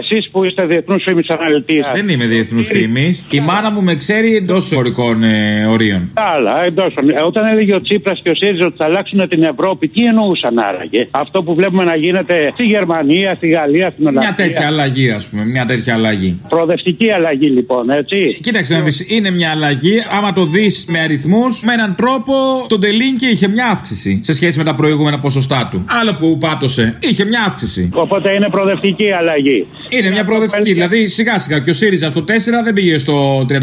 Εσείς που είστε διεθνούς φήμης αναλυτής. Δεν είμαι διεθνούς φήμης. Η μάνα μου με ξέρει εντός ορικών ε, ορίων. Άλλα, εντός. Όταν έλεγε ο Τσίπρας και ο ΣΥΡΙΖΑ ότι θα αλλάξουν την Ευρώπη, τι εννοούσαν άραγε; Αυτό που βλέπουμε να γίνεται στη Γερμανία, στη Γαλλία, στην Ελλάδα. Μια τέτοια αλλαγή, ας πούμε. Μια τέτοια αλλαγή. Προοδευτική αλλαγή λοιπόν, έτσι. Κοίταξε να δεις, είναι μια αλλαγή. Άμα το δεις με αριθμούς, με έναν τρόπο το Τελίνκι είχε μια αύξηση σε σχέση με τα προηγούμενα ποσοστά του. Άλλο που πάτωσε, είχε μια αύξηση. Οπότε είναι προοδευτική αλλαγή. Είναι μια προοδευτική. Δηλαδή σιγά σιγά και ο ΣΥΡΙΖΑ το 4 δεν πήγε στο 35.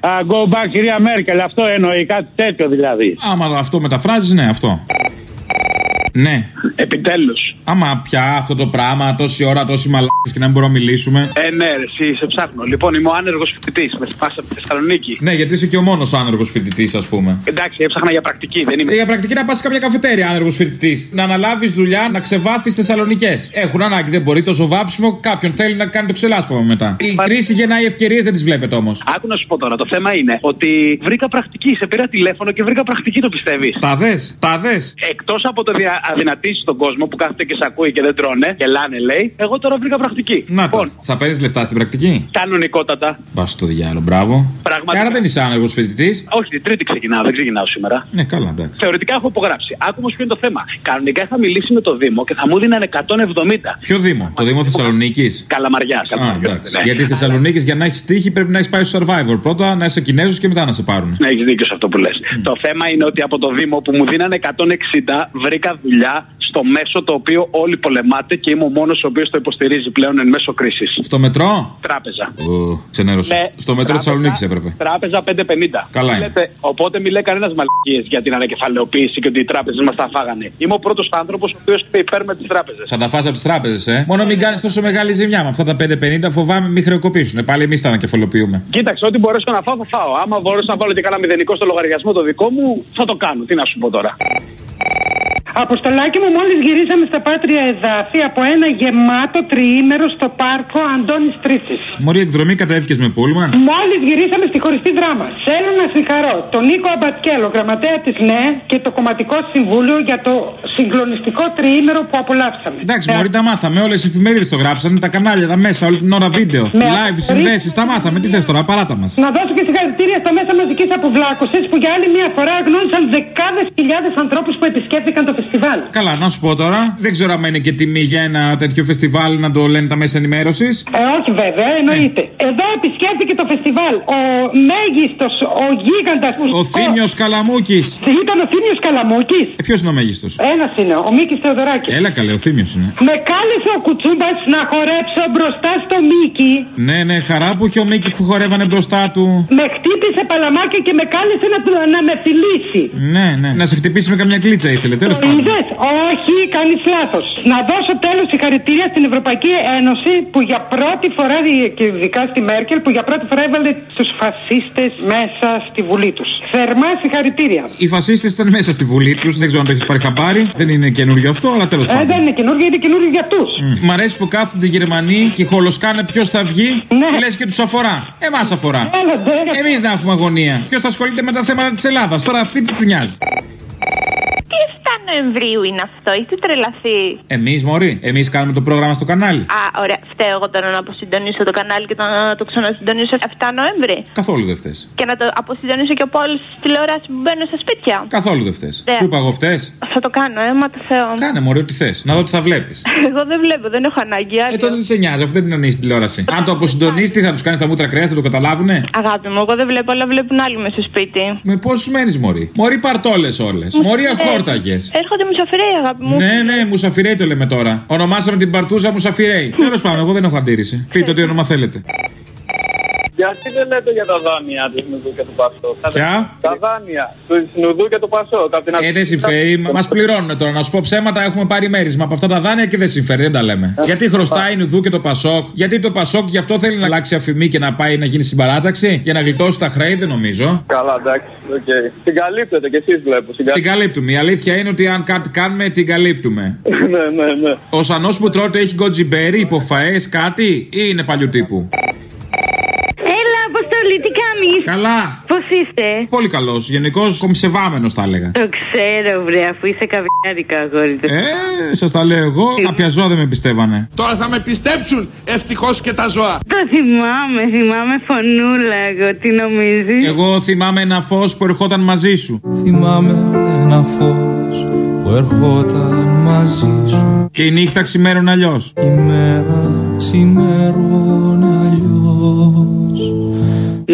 Α, go back, κυρία Μέρκελ, αυτό εννοεί κάτι τέτοιο δηλαδή. Άμα αυτό μεταφράζεις, ναι, αυτό. Ναι. Επιτέλους. Άμα πια αυτό το πράγμα, τόση ώρα, τόση μαλάκες και να μην μπορούμε να μιλήσουμε. Ε, ναι, ρε, εσύ σε ψάχνω. Λοιπόν, είμαι ο άνεργος φοιτητής. Με σπάσα από τη Θεσσαλονίκη. Ναι, γιατί είσαι και ο μόνος άνεργος φοιτητής, ας πούμε. Εντάξει, έψαχνα για πρακτική, δεν είμαι. Ε, για πρακτική να πας σε κάποια καφετέρια άνεργος φοιτητής. Να αναλάβεις δουλειά, να ξεβάφεις Θεσσαλονικές. Έχουν ανάγκη, δεν μπορεί το ζωβάψιμο. Κάποιον θέλει να κάνει το ξελάσπαμα μετά. Η κρίση γεννάει ευκαιρίες, δεν τις βλέπετε όμως. Άκου να σου πω τώρα, το θέμα είναι ότι βρήκα πρακτική. Σε πήρα τηλέφωνο και βρήκα πρακτική, το πιστεύεις. Τα δες, τα δες. Εκτός από το δια... αδυνατήσεις τον κόσμο που κάθεται και σε ακούει και δεν τρώνε και λάνε, λέει, εγώ τώρα βρήκα πρακτική. Να το. Θα παίρνεις λεφτά στην πρακτική; Κανονικότατα. Πα στο διάλογο, μπράβο. Πραγματικά. Άρα δεν είσαι άνεργος φοιτητής; Όχι, την Τρίτη ξεκινάω, δεν ξεκινάω σήμερα. Ναι, καλά, εντάξει. Θεωρητικά έχω υπογράψει. Άκου όμως ποιο είναι το θέμα. Κανονικά είχα μιλήσει με το Δήμο και θα μου δίνανε 170. Ποιο Δήμο, το Δήμο Θεσσαλονίκης; Καλαμαριάς. Ναι. Γιατί Θεσσαλονίκης για να έχεις τύχη πρέπει να έχεις πάει στο survivor. Πρώτα να είσαι Κινέζος και μετά να σε πάρουν. Ναι, έχεις δίκιο σε αυτό που λες. Το θέμα είναι ότι από το Δήμο που μου δίνανε 160 βρήκα δουλειά στο μέσο το οποίο όλοι πολεμάτε και είμαι ο μόνος ο οποίος το υποστηρίζει πλέον εν μέσω κρίσης. Στο μετρό; Τράπεζα. Ο, ξενέρωσες. Ναι, στο μετρό Θεσσαλονίκης έπρεπε. Τράπεζα 550. Καλά είναι. Λέτε, οπότε μιλάει κανένας μαλακίες για την ανακεφαλαιοποίηση και ότι οι τράπεζες μας τα φάγανε. Είμαι ο πρώτος άνθρωπος ο οποίος είναι υπέρ με τις τράπεζες. Θα τα φά από τις τράπεζες, ε; Μόνο μην κάνεις τόσο μεγάλη ζημιά. Με αυτά τα 550 φοβάμαι μην χρεοκοπήσουν. Πάλι εμείς τα ανακεφαλοποιούμε. Κοίταξε, ό,τι μπορέσω να φάω θα φάω. Άμα μπορέσω να βάλω και κανένα μηδενικό στο λογαριασμό το δικό μου, θα το κάνω. Τι να σου πω τώρα. Αποστολάκι μου, μόλις γυρίσαμε στα πάτρια εδάφη από ένα γεμάτο τριήμερο στο πάρκο Αντώνης Τρίτσι. Μωρή εκδρομή κατέβηκες με πούλμαν. Μόλις γυρίσαμε στη χωριστή δράμα. Θέλω να συγχαρώ τον Νίκο Αμπατσκέλο, γραμματέα της ΝΕ και το Κομματικό Συμβούλιο για το συγκλονιστικό τριήμερο που απολαύσαμε. Εντάξει, Μωρή τα μάθαμε. Όλες οι εφημερίδες το γράψανε, τα κανάλια, τα μέσα, όλη την ώρα βίντεο. Live συνδέσεις, τα μάθαμε. Τι θες τώρα, παράτα μας. Να δώσω και συγχαρητήρια στα μέσα μαζικής αποβλάκωσης που για άλλη μια φορά γνώρισαν δεκάδες χιλιάδες ανθρώπους που επισκέφθηκαν το φεστιβάλ. Καλά, να σου πω τώρα. Δεν ξέρω αν είναι και τιμή για ένα τέτοιο φεστιβάλ να το λένε τα μέσα ενημέρωσης. Ε, όχι βέβαια, εννοείται. Εδώ επισκέφθηκε το φεστιβάλ ο μέγιστος, ο γίγαντας. Ο Θήμιος Καλαμούκης. Ήταν ο Θήμιος Καλαμούκης; Ε, Ποιος είναι ο μέγιστος; Ένας είναι, ο Μίκης Θεοδωράκης. Έλα καλέ, ο Θήμιος είναι. Με κάλεσε ο Κουτσούμπας να χορέψω μπροστά στο Μίκη. Ναι, ναι, χαρά που είχε ο Μίκης που χορεύανε μπροστά του. Με χτύπησε παλαμάκια και με κάλεσε να, να με φιλήσει. Ναι, ναι. Να σε χτυπήσει με καμιά κλίτσα ήθελε, τέλος πάντων. Είδες, όχι, κάνεις λάθος. Να δώσω τέλος συγχαρητήρια στην Ευρωπαϊκή Ένωση που για πρώτη φορά, και ειδικά στη Μέρκελ, που για πρώτη φορά έβαλε τους φασίστες μέσα στη Βουλή τους. Θερμά συγχαρητήρια. Οι φασίστες ήταν μέσα στη Βουλή τους, δεν ξέρω αν το έχεις πάρει χαμπάρι. Δεν είναι καινούριο αυτό, αλλά τέλος Ε, πάντων. δεν είναι καινούργιο, είναι καινούργιο για αυτού. Μ αρέσει που κάθονται οι Γερμανοί και χολοσκάνε ποιος θα βγει. Ναι. Λες και τους αφορά. Εμάς αφορά. Έλα, ντε, Εμείς να έχουμε αγωνία. Ποιος θα ασχολείται με τα θέματα της Ελλάδας. Τώρα αυτή τι του νοιάζει. Τι 7 Νοεμβρίου είναι αυτό, έχετε τρελαθεί; Εμείς, Μωρή, εμείς κάνουμε το πρόγραμμα στο κανάλι. Α, ωραία. Φταίω εγώ τώρα να αποσυντονίσω το κανάλι και το να το ξανασυντονίσω 7 Νοέμβρη. Καθόλου δεν φταίει. Και να το αποσυντονίσω και από όλε τι τηλεοράσει που μπαίνουν στα σπίτια. Καθόλου δεν φταίει. Ναι. Σου είπα εγώ φταίς; Θα το κάνω, ε, μα το Θεό. Κάνε μωρέ ό,τι θες. Να δω τι θα βλέπεις. Εγώ δεν βλέπω, δεν έχω ανάγκη. Ε, Άλλο. τότε δεν σε νοιάζει, αφού δεν την ανοίξει τηλεόραση. Αν το αποσυντονίσει, τι θα τους κάνεις τα μούτρα κρέας, θα το καταλάβουνε; Αγάπη μου, εγώ δεν βλέπω, αλλά βλέπουν άλλοι με στο σπίτι. Με πόσους μένεις, Μωρή; Μωρή παρτόλες όλες. Μωρή αχόρταγες. Έρχονται μουσαφιρέοι, αγάπη μου. Ναι, ναι, Μουσαφιρέοι το λέμε τώρα. Ονομάσαμε την παρτούζα μουσαφιρέοι. Τέλος πάντων, εγώ δεν έχω αντίρρηση. Πείτε ό,τι όνομα θέλετε. Γιατί δεν λέτε για τα δάνεια της Νουδού και του Πασόκ; Ποια; Τα δάνεια της Νουδού και του Πασόκ. Ε, δεν συμφέρει. Μα πληρώνουν τώρα. Να σου πω ψέματα, έχουμε πάρει μέρισμα από αυτά τα δάνεια και δεν συμφέρει. Δεν τα λέμε. Γιατί χρωστάει η Νουδού και το Πασόκ; Γιατί το Πασόκ γι' αυτό θέλει να αλλάξει ΑΦΜ και να πάει να γίνει συμπαράταξη; Για να γλιτώσει τα χρέη, δεν νομίζω. Καλά, εντάξει, οκ. Την καλύπτετε κι εσείς βλέπω. Την Την καλύπτουμε. Η αλήθεια είναι ότι αν κάτι κάνουμε, την καλύπτουμε. ναι, ναι, ναι. Ο σανός που τρώτε έχει γκοτζιμπέρι, υποφαές, κάτι ή είναι παλιού τύπου; Έλα, Αποστολή, τι κάνει. Καλά. Πώς είστε; Πολύ καλός. Γενικώς κομψεβάμενο θα έλεγα. Το ξέρω, βρε, αφού είσαι καβιάρικα αγόρι. του. Ε, σας τα λέω εγώ. Κάποια ζώα δεν με πιστεύανε. Τώρα θα με πιστέψουν ευτυχώς και τα ζώα. Το θυμάμαι, θυμάμαι φωνούλα εγώ, τι νομίζεις; Εγώ θυμάμαι ένα φως που ερχόταν μαζί σου. Θυμάμαι ένα φως που ερχόταν μαζί σου Και η νύχτα ξημέρωνε αλλιώς. Η μέρα ξημερώνει αλλιώς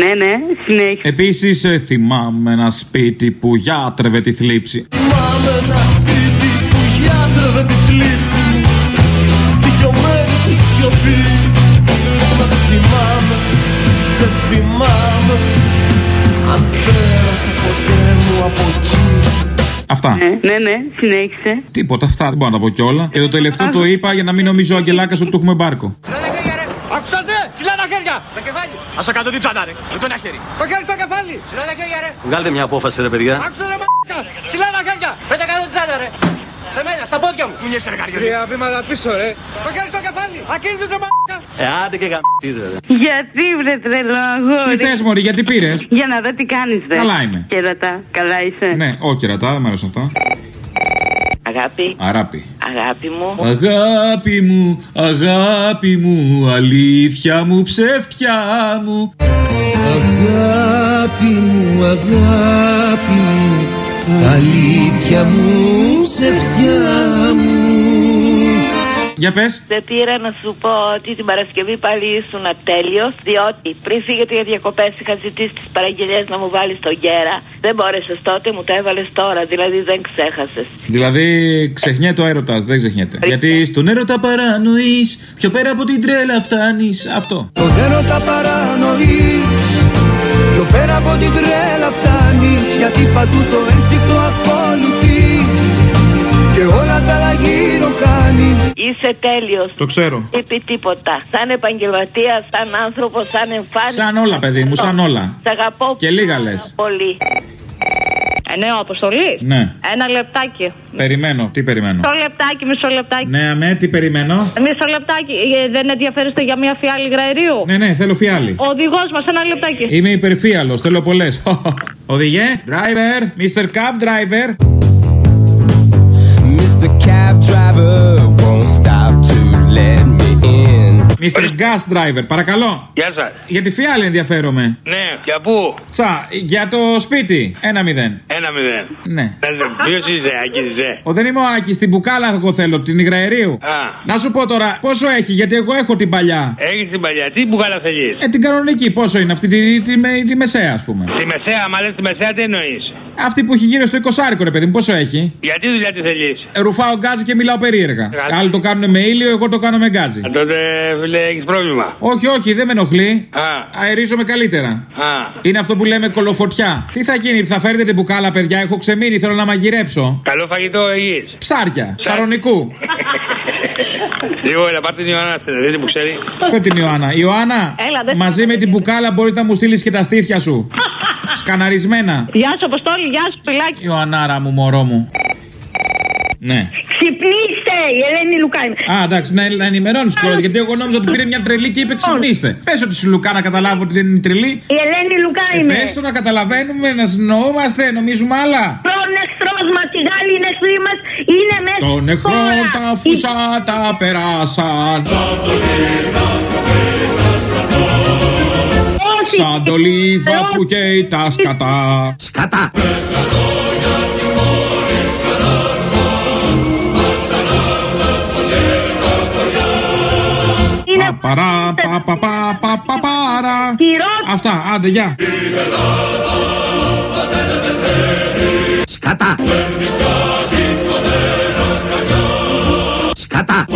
Ναι, ναι, συνέχισε. Επίσης, θυμάμαι ένα σπίτι που γιάτρευε τη θλίψη. Θυμάμαι ένα σπίτι που γιάτρευε τη θλίψη μου Στη στοιχειωμένη του σιωπή Δεν θυμάμαι, δεν θυμάμαι Αν πέρασα ποτέ μου από εκεί Αυτά. Ναι, ναι, ναι, συνέχισε. Τίποτα, αυτά δεν μπορώ να τα πω κιόλα. Και το τελευταίο το είπα για να μην νομίζω ο Αγγελάκας ότι του έχουμε μπάρκο. Άκουσατε! Ψηλά τα χέρια! Το κεφάλι! Α το κάτω την τσάντα, ρε! Με το ένα χέρι! Το χέρι στο κεφάλι! Ψηλά τα χέρια, ρε! Βγάλτε μια απόφαση, ρε παιδιά. Άκουσε ρε μ***κα! Ψηλά τα χέρια! Πέτα κάτω την τσάντα, ρε! Σε μένα, στα πόδια μου! Κουνιέσαι ρε καριόλι! Τρία βήματα πίσω, ρε! Το χέρι στο κεφάλι! Ακίνητος ρε μ***κα! Ε, άντε και γαμπτείτε, ρε. Γιατί βρε τρελό Τι αγόρι. θες, Μωρή, γιατί πήρες; Για να δω τι κάνεις δε. Καλά είμαι. Κερατά, καλά είσαι. Ναι, όχι ρατά, δεν μ' αρέσουν αυτά. Αγάπη, Αράπη. αγάπη μου. Αγάπη μου, αγάπη μου, αλήθεια μου, ψεύτια μου. Αγάπη μου, αγάπη μου Αλήθεια μου, ψευτιά μου Για πες. Δεν πήρα να σου πω ότι την Παρασκευή πάλι ήσουν ατέλειος, διότι πριν φύγετε για διακοπές είχα ζητήσει τις παραγγελίε να μου βάλεις τον γέρα. Δεν μπόρεσες τότε, μου το έβαλες τώρα, δηλαδή δεν ξέχασες. Δηλαδή ξεχνιέται ο έρωτας, δεν ξεχνιέται. Γιατί στον έρωτα παρανοείς, πιο πέρα από την τρέλα φτάνεις. Αυτό. Τον έρωτα παρανοείς Πιο πέρα από την τρέλα φτάνεις Γιατί παντού το ένστικτο ακολουθείς Είσαι τέλειος. Το ξέρω. Είπε τίποτα. Σαν επαγγελματία, σαν άνθρωπο, σαν εμφάνιση. Σαν όλα, παιδί μου, σαν όλα. Σ' αγαπώ Και λίγα λες. πολύ. Ε, ναι, αποστολή. Ναι. Ένα λεπτάκι. Περιμένω. Τι περιμένω; Μισό λεπτάκι, μισό λεπτάκι. Ναι, αμέ, τι περιμένω; Μισό λεπτάκι. Ε, δεν ενδιαφέρεστε για μια φιάλη γραερίου; Ναι, ναι, θέλω φιάλι. Ο οδηγός μας, ένα λεπτάκι. Είμαι υπερφύαλο, θέλω πολλές. Οδηγέ, driver, Mr. Cab driver. Mr. Cab driver won't stop to let me in Mr. Gas driver, παρακαλώ. Γεια σας. Για τη φιάλη ενδιαφέρομαι. Ναι, για πού; Τσα, για το σπίτι. Ένα μηδέν. Ένα μηδέν. Ναι. Ποιος είσαι, Άκη, είσαι; Ο δεν είμαι ο Άκης, την μπουκάλα εγώ θέλω, την υγραερίου. Α. Να σου πω τώρα, πόσο έχει, γιατί εγώ έχω την παλιά. Έχεις την παλιά. Τι μπουγάλα θέλεις; Ε, την κανονική, πόσο είναι αυτή, τη, τη, τη, τη μεσαία, ας πούμε. Τη μεσαία, μα λες τη μεσαία τι εννοείς; Αυτή που έχει γύρω στο 20 ρε παιδί μου, πόσο έχει; Γιατί δουλειά τι θέλεις; Ε, Ρουφάω γκάζι και μιλάω περίεργα. Καλά. Άλλοι το κάνουν με ήλιο, εγώ το κάνω με γκάζι. Τότε, φίλε, έχεις πρόβλημα; Όχι, όχι, δεν με ενοχλεί. Α. Αερίζομαι καλύτερα. Α. Είναι αυτό που λέμε κολοφωτιά. Τι θα γίνει, θα φέρετε την μπουκάλα, παιδιά, έχω ξεμείνει, θέλω να μαγειρέψω. Καλό φαγητό έχει. Ψάρια, σαρονικού. Λίγο, να πάτε την Ιωάννα στην δεν που ξέρει. Φέρ την Ιωάννα; Ιωάννα, Έλα, δεν μαζί με την μπουκάλα μπορείς να μου στείλεις και τα στήθια σου. Σκαναρισμένα. Γεια σου, Αποστόλη, γεια σου, πιλάκι. Ιωαννάρα μου, μωρό μου. Ναι. Ξυπνήστε, η Ελένη Λουκά είμαι. Α, εντάξει, να, να ενημερώνεις κιόλας. Γιατί εγώ νόμιζα ότι πήρε μια τρελή και είπε ξυπνήστε. Πες ότι σου Λουκά να καταλάβω ότι δεν είναι τρελή. Η Ελένη Λουκά Ε, είμαι. πες το να καταλαβαίνουμε, να συνεννοούμαστε, νομίζουμε άλλα. Τον εχθρός μας, οι Γάλλοι είναι εχθροί μας, είναι μέσα. Των εχθρών τα φουσά τα περάσαν. Όχι. Σαν το λίβα που καίει τα σκατά. Σκατά. Παρά, πα, πα, πα, πα, πα, παρά. Χειρό- Αυτά, άντε, γεια. Σκατά. Σκατά.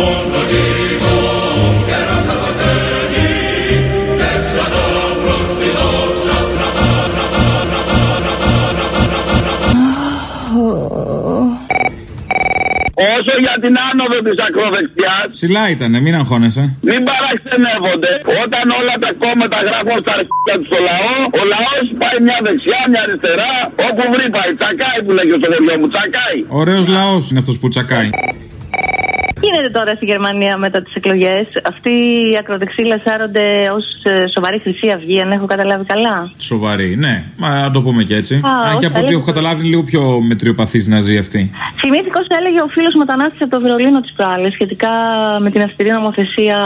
Όσο για την άνοδο της ακροδεξιάς, Ψηλά ήτανε, μην αγχώνεσαι. μην παραξενεύονται. Όταν όλα τα κόμματα γράφουν στα αρχίδια τους στο λαό, ο λαός πάει μια δεξιά, μια αριστερά, όπου βρει πάει. Τσακάει που λέγεται στο χωριό μου, τσακάει. Ωραίος λαός είναι αυτός που τσακάει. Τι γίνεται τώρα στη Γερμανία μετά τις εκλογές; Αυτοί οι ακροδεξιοί λασάρονται ως σοβαρή Χρυσή Αυγή, αν έχω καταλάβει καλά; Σοβαρή, ναι. Μα να το πούμε και έτσι. Α, Αν και όχι, από ό,τι καλή. έχω καταλάβει είναι λίγο πιο μετριοπαθής να ζει αυτή. Θυμήθηκα όσο έλεγε ο φίλος μετανάστη από το Βερολίνο της προάλλη σχετικά με την αυστηρή νομοθεσία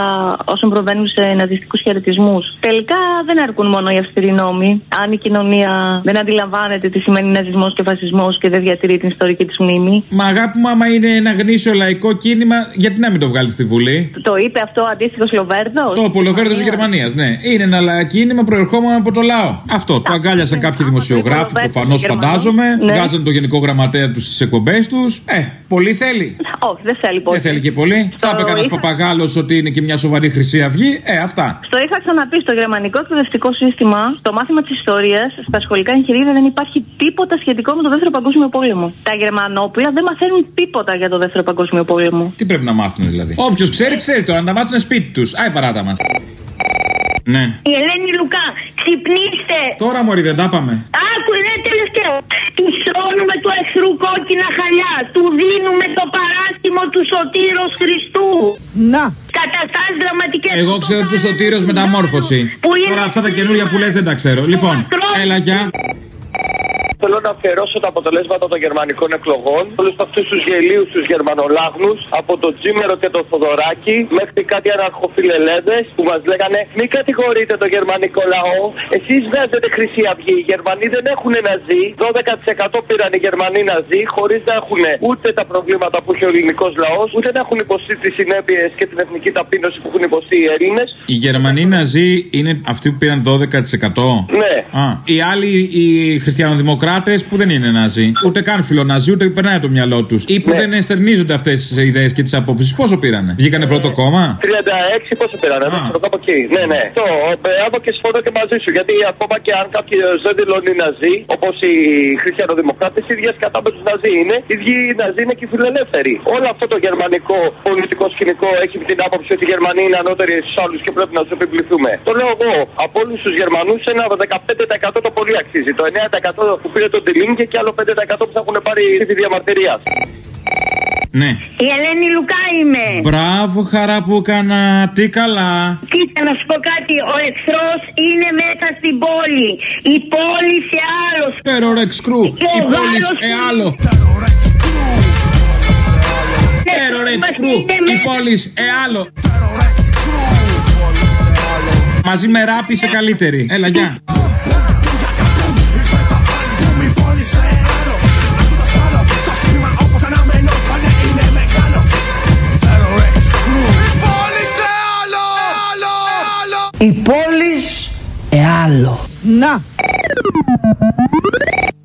όσων προβαίνουν σε ναζιστικούς χαιρετισμούς. Τελικά δεν αρκούν μόνο οι αυστηροί νόμοι. Αν η κοινωνία δεν αντιλαμβάνεται τι σημαίνει ναζισμός και φασισμός και δεν διατηρεί την ιστορική της μνήμη. Μα αγάπη μου, άμα είναι ένα γνήσιο λαϊκό κίνημα, γιατί να μην το βγάλεις στη Βουλή; Το είπε αυτό ο αντίστοιχος Λοβέρδος; Το Πολοβέρδο Γερμανίας, ναι. Είναι ένα λα- κίνημα προερχόμενο από το λαό. Αυτό. Το αγκάλιασαν κάποιοι δημοσιογράφοι, προφανώς φαντάζομαι. Ναι. Βγάζαν το γενικό γραμματέα του στι εκπομπές τους. Ε, πολύ θέλει. Όχι, δεν θέλει πολύ. Δεν θέλει και πολύ. Θα είπε κανένας είχα- παπαγάλος ότι είναι και μια σοβαρή χρυσή αυγή. Ε, αυτά. Στο είχα ξαναπεί στο γερμανικό εκπαιδευτικό σύστημα, το μάθημα της ιστορίας, στα σχολικά εγχειρίδια δεν υπάρχει τίποτα σχετικό με το δεύτερο παγκόσμιο πόλεμο. Τα γερμανόπουλα δεν μαθαίνουν τίποτα για το δεύτερο παγκόσμιο πόλεμο. Τι πρέπει να μάθουν δηλαδή. Όποιος ξέρει, ξέρει τώρα. Να τα μάθουν σπίτι τους. Άι παράτα μας. Ναι. Η Ελένη Λουκά, ξυπνήστε! Τώρα μωρή δεν τα πάμε. Άκου, είναι τελευταίο. Του σώνουμε του εχθρού κόκκινα χαλιά. Του δίνουμε το παράστημο του Σωτήρος Χριστού. Να. Καταστάσει δραματικές. Εγώ ξέρω του σωτήριος μεταμόρφωση. Τώρα αυτά τα καινούργια που λες δεν τα ξέρω. Λοιπόν, έλα για. Θέλω να αφιερώσω τα αποτελέσματα των γερμανικών εκλογών. Όλους αυτούς τους γελίους, τους γερμανολάγνους, από τον Τζίμερο και τον Θοδωράκη, μέχρι κάτι αναρχοφιλελέδες που μας λέγανε Μην κατηγορείτε το γερμανικό λαό. Εσείς βγάζετε Χρυσή Αυγή. Οι Γερμανοί δεν έχουν να ζει. 12% πήραν οι Γερμανοί να ζει, χωρίς να έχουν ούτε τα προβλήματα που έχει ο ελληνικός λαός, ούτε να έχουν υποστεί τις συνέπειες και την εθνική ταπείνωση που έχουν υποστεί οι Έλληνες. Οι Γερμανοί Ναζί είναι αυτοί που πήραν 12%. Ναι. Α, οι άλλοι, οι χριστιανοδημοκράτες που δεν είναι Ναζί. Ούτε καν φιλοναζί, ούτε περνάει το μυαλό τους. Ή Ναι. που δεν εστερνίζονται αυτές τις ιδέες και τις απόψεις. Πόσο πήρανε; Βγήκανε πρώτο κόμμα; 36 πόσο πήραν, ε, δεύτερο κάπου εκεί. Ναι, ναι. Το μπράβο και συμφωνώ και μαζί σου. Γιατί ακόμα και αν κάποιος δεν δηλώνει Ναζί, όπως οι χριστιανοδημοκράτες, οι ίδιες κατά με τους Ναζί είναι, οι ίδιοι Ναζί είναι και οι φιλελεύθεροι. Όλο αυτό το γερμανικό πολιτικό σκηνικό έχει την άποψη ότι οι Γερμανοί είναι ανώτεροι στου άλλου και πρέπει να τους επιβληθούμε. Το λέω εγώ. Από όλους τους Γερμανούς, ένα 15% το πολύ αξίζει. Το 9% που πήρε τον Τιλίνγκε και άλλο 5% που θα έχουν πάρει τη διαμαρτυρίας. Ναι. Η Ελένη Λουκά είμαι. Μπράβο, χαρά που έκανα. Τι καλά. Κοίτα να σου πω κάτι, ο εχθρός είναι μέσα στην πόλη. Η πόλη σε άλλο. Terror κρού. Η πόλη ε άλλο. Terror κρού. Η πόλη ε άλλο. Μαζί με ράπη σε καλύτερη. Έλα, γεια. Η πόλη εάλλο. Να.